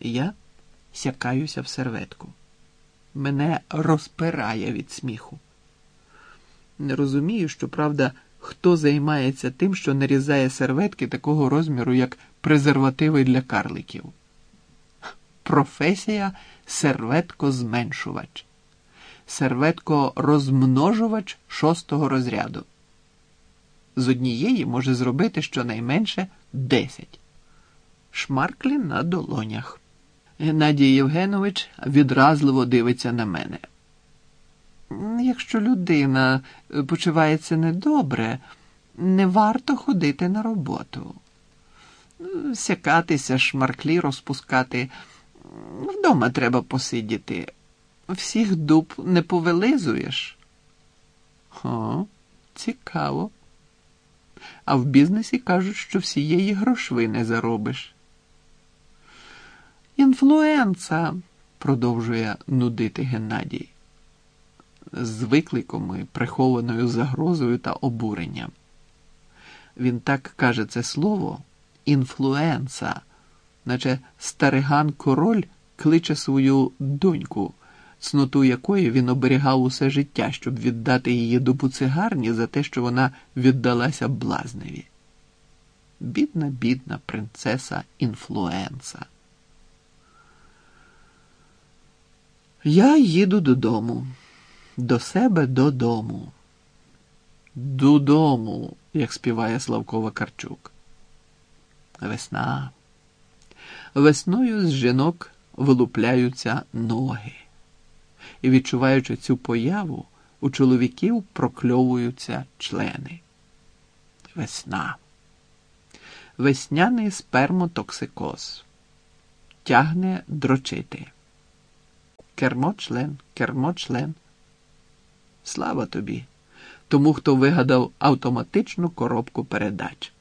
Я сякаюся в серветку. Мене розпирає від сміху. Не розумію, що правда, хто займається тим, що нарізає серветки такого розміру, як презервативи для карликів. Професія серветко-зменшувач, серветко-розмножувач шостого розряду. З однієї може зробити щонайменше десять. Шмарклі на долонях. Геннадій Євгенович відразливо дивиться на мене. Якщо людина почувається недобре, не варто ходити на роботу. Сякатися, шмарклі розпускати. Вдома треба посидіти. Всіх дуб не повилизуєш. О, цікаво. А в бізнесі кажуть, що всієї грошви не заробиш. Інфлуенца, продовжує нудити Геннадій, з викликом і прихованою загрозою та обуренням. Він так каже це слово інфлуенса, наче стариган король кличе свою доньку, цноту якої він оберігав усе життя, щоб віддати її до буцигарні за те, що вона віддалася блазневі. Бідна, бідна принцеса інфлуенса. Я їду додому, до себе додому. Додому, як співає Славко Вакарчук. Весна. Весною з жінок вилупляються ноги. І, відчуваючи цю появу, у чоловіків прокльовуються члени. Весна. Весняний спермотоксикоз. Тягне дрочити. Кермо-член, кермо-член. Слава тобі, тому хто вигадав автоматичну коробку передач.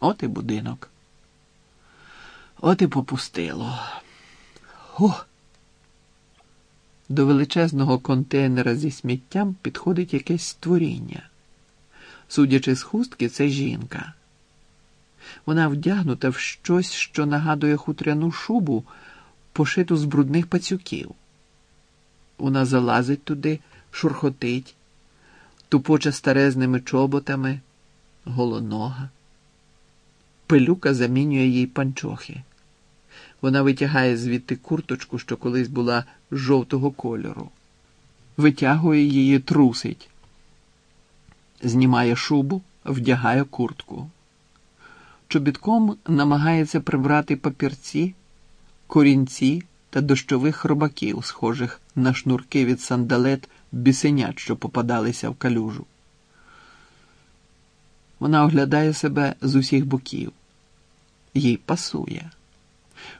От і будинок. От і попустило. О! До величезного контейнера зі сміттям підходить якесь створіння. Судячи з хустки, це жінка. Вона вдягнута в щось, що нагадує хутряну шубу, пошиту з брудних пацюків. Вона залазить туди, шурхотить, тупоче старезними чоботами, голонога. Пилюка замінює їй панчохи. Вона витягає звідти курточку, що колись була жовтого кольору, витягує її, трусить, знімає шубу, вдягає куртку. Чобітком намагається прибрати папірці, корінці та дощових хробаків, схожих на шнурки від сандалет бісенят, що попадалися в калюжу. Вона оглядає себе з усіх боків. Їй пасує.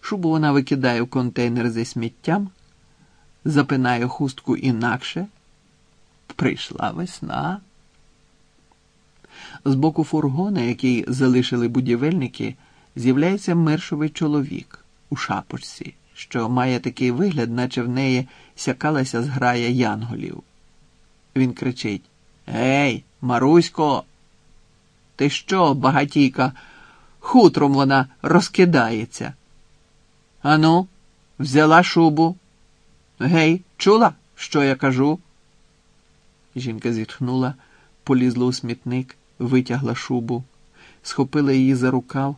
Шубу вона викидає в контейнер зі сміттям, запинає хустку інакше. Прийшла весна. З боку фургона, який залишили будівельники, з'являється мершовий чоловік у шапочці, що має такий вигляд, наче в неї сякалася зграя янголів. Він кричить: Гей, Марусько, ти що, багатійка, хутром вона розкидається? Ану, взяла шубу. Гей, чула, що я кажу? Жінка зітхнула, полізла у смітник, витягла шубу, схопила її за рукав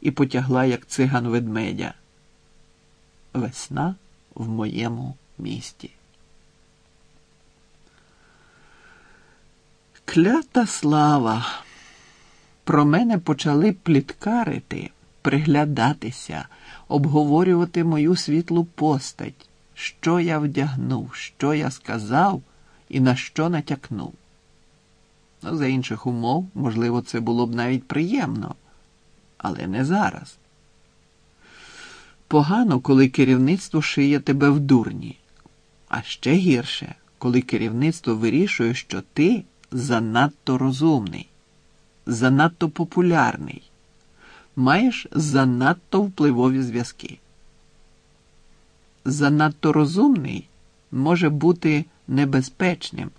і потягла, як циган ведмедя. Весна в моєму місті. Клята слава. Про мене почали пліткарити, приглядатися, обговорювати мою світлу постать, що я вдягнув, що я сказав і на що натякнув. Ну, За інших умов, можливо, це було б навіть приємно, але не зараз. Погано, коли керівництво шиє тебе в дурні, а ще гірше, коли керівництво вирішує, що ти занадто розумний, занадто популярний, маєш занадто впливові зв'язки. Занадто розумний може бути небезпечним.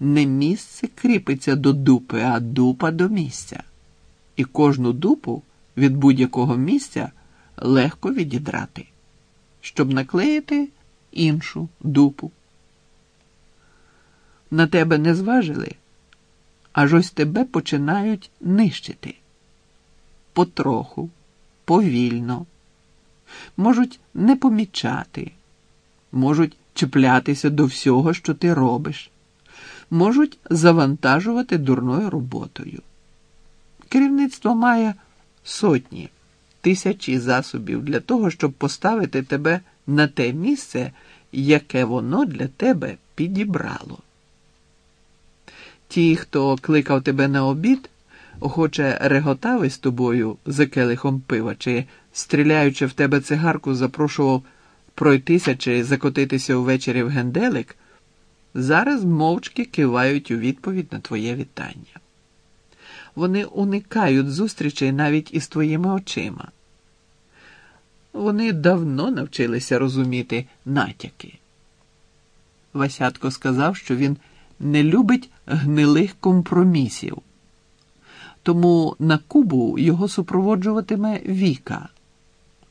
Не місце кріпиться до дупи, а дупа до місця. І кожну дупу від будь-якого місця легко відідрати, щоб наклеїти іншу дупу. На тебе не зважили, аж ось тебе починають нищити. Потроху, повільно, можуть не помічати, можуть чіплятися до всього, що ти робиш, можуть завантажувати дурною роботою. Керівництво має сотні, тисячі засобів для того, щоб поставити тебе на те місце, яке воно для тебе підібрало. Ті, хто кликав тебе на обід, охоче реготав із тобою за келихом пива, чи, стріляючи в тебе цигарку, запрошував пройтися чи закотитися увечері в генделик, зараз мовчки кивають у відповідь на твоє вітання. Вони уникають зустрічей навіть із твоїми очима. Вони давно навчилися розуміти натяки. Васятко сказав, що він не любить гнилих компромісів, тому на Кубу його супроводжуватиме Віка,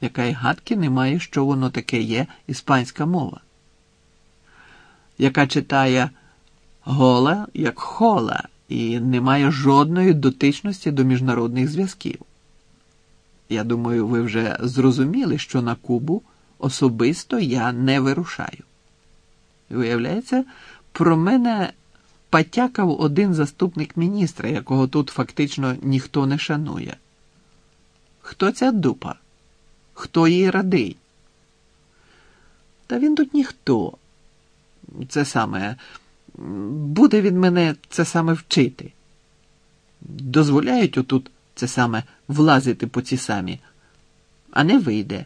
яка й гадки не має, що воно таке є іспанська мова, яка читає гола як хола і не має жодної дотичності до міжнародних зв'язків. Я думаю, ви вже зрозуміли, що на Кубу особисто я не вирушаю. Виявляється, про мене потякав один заступник міністра, якого тут фактично ніхто не шанує. Хто ця дупа? Хто їй радий? Та він тут ніхто. Це саме буде від мене це саме вчити. Дозволяють отут це саме влазити по ці самі, а не вийде.